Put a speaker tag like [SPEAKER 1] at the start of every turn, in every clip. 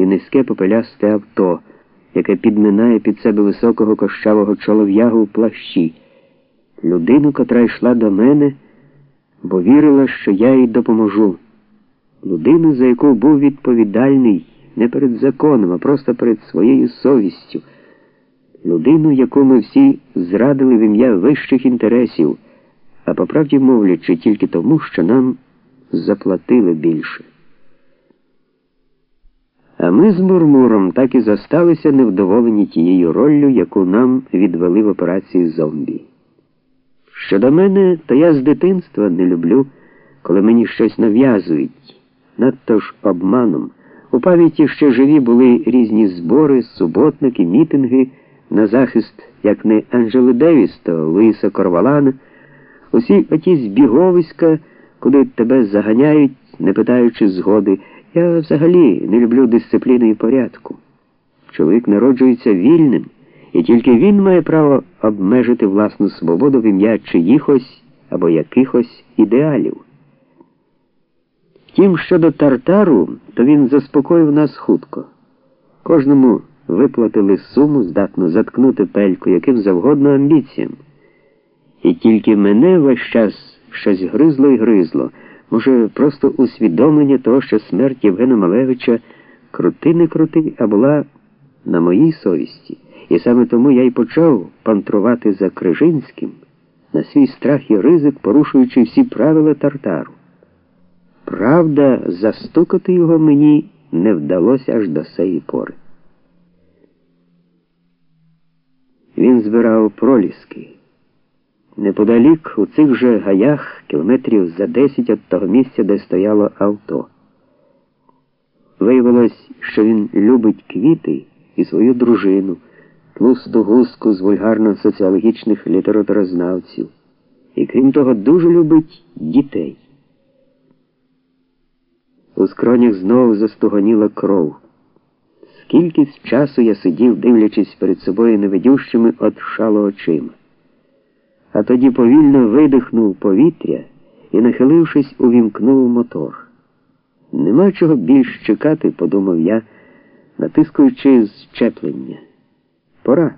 [SPEAKER 1] і низьке попелясте авто, яке підминає під себе високого кощавого чолов'ягу в плащі, людину, котра йшла до мене, бо вірила, що я їй допоможу. Людину, за яку був відповідальний не перед законом, а просто перед своєю совістю. Людину, яку ми всі зрадили в ім'я вищих інтересів, а по правді мовлячи тільки тому, що нам заплатили більше. А ми з Мурмуром так і зосталися невдоволені тією роллю, яку нам відвели в операції зомбі. Щодо мене, то я з дитинства не люблю, коли мені щось нав'язують, надто ж обманом. У пам'яті ще живі були різні збори, суботники, мітинги на захист, як не Анжели Девіс, то Луїса Корвалана, усі оті збіговиська, куди тебе заганяють, не питаючи згоди. Я взагалі не люблю дисципліни і порядку. Чоловік народжується вільним, і тільки він має право обмежити власну свободу в ім'я чиїхось або якихось ідеалів. Втім, щодо тартару, то він заспокоїв нас хутко. Кожному виплатили суму, здатну заткнути пельку яким завгодно амбіціям. І тільки мене весь час щось гризло і гризло, може, просто усвідомлення того, що смерть Євгена Малевича крути не крути, а була на моїй совісті. І саме тому я й почав пантрувати за Крижинським на свій страх і ризик, порушуючи всі правила тартару. Правда, застукати його мені не вдалося аж до сеї пори. Він збирав проліски. Неподалік у цих же гаях кілометрів за десять від того місця, де стояло авто. Виявилось, що він любить квіти і свою дружину, тлусту гуску з вульгарно-соціологічних літературознавців, і крім того, дуже любить дітей. У скронях знову застуганіла кров. Скільки з часу я сидів, дивлячись перед собою невидющими от шало очима. А тоді повільно видихнув повітря і, нахилившись, увімкнув мотор. Нема чого більш чекати, подумав я, натискуючи зчеплення. Пора.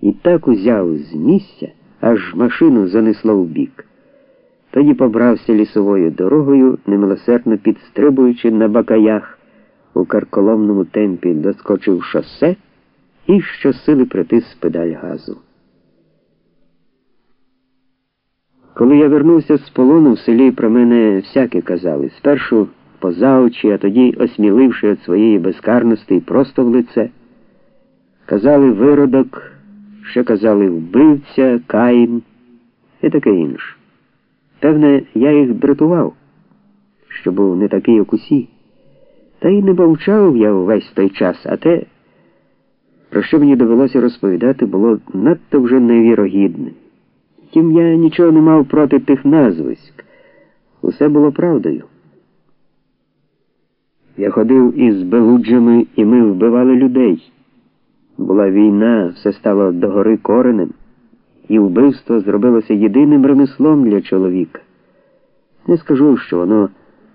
[SPEAKER 1] І так узяв з місця, аж машину занесло вбік. Тоді побрався лісовою дорогою, немилосердно підстрибуючи на бакаях, у карколомному темпі доскочив шосе і щосили притис педаль газу. Коли я вернувся з полону в селі про мене всяке казали. Спершу поза очі, а тоді, осміливши від своєї безкарності просто в лице. Казали виродок, ще казали вбивця, каїн і таке інше. Певне, я їх дратував, що був не такий, як усі. Та й не мовчав я увесь той час, а те, про що мені довелося розповідати, було надто вже невірогідне. Втім, я нічого не мав проти тих назвиськ. Усе було правдою. Я ходив із белуджами, і ми вбивали людей. Була війна, все стало догори коренем і вбивство зробилося єдиним ремеслом для чоловіка. Не скажу, що воно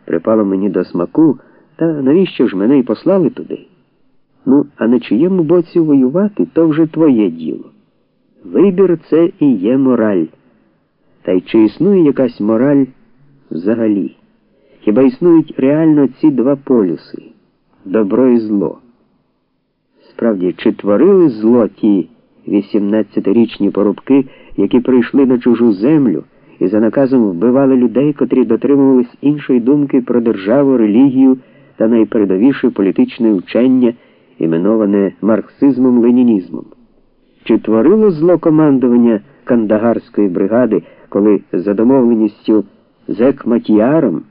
[SPEAKER 1] припало мені до смаку, та навіщо ж мене й послали туди? Ну, а на чиєму боці воювати, то вже твоє діло. Вибір це і є мораль. Та й чи існує якась мораль взагалі? Хіба існують реально ці два полюси добро і зло? Справді, чи творили зло ті? 18-річні порубки, які прийшли на чужу землю і за наказом вбивали людей, котрі дотримувались іншої думки про державу, релігію та найпередовіше політичне вчення, іменоване марксизмом ленінізмом. Чи творило зло командування Кандагарської бригади, коли за домовленістю з Екматіаром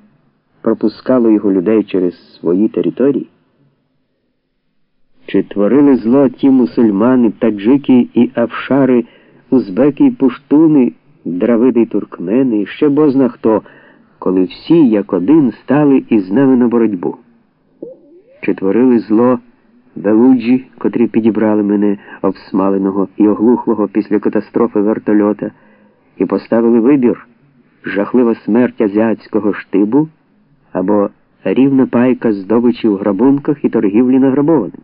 [SPEAKER 1] пропускало його людей через свої території? Чи творили зло ті мусульмани, таджики і авшари, узбеки і пуштуни, дравиди й туркмени, і ще бозна хто, коли всі, як один, стали із нами на боротьбу? Чи творили зло Белуджі, котрі підібрали мене обсмаленого і оглухлого після катастрофи вертольота, і поставили вибір жахлива смерть азіатського штибу або рівна пайка здобичі в грабунках і торгівлі награбованим.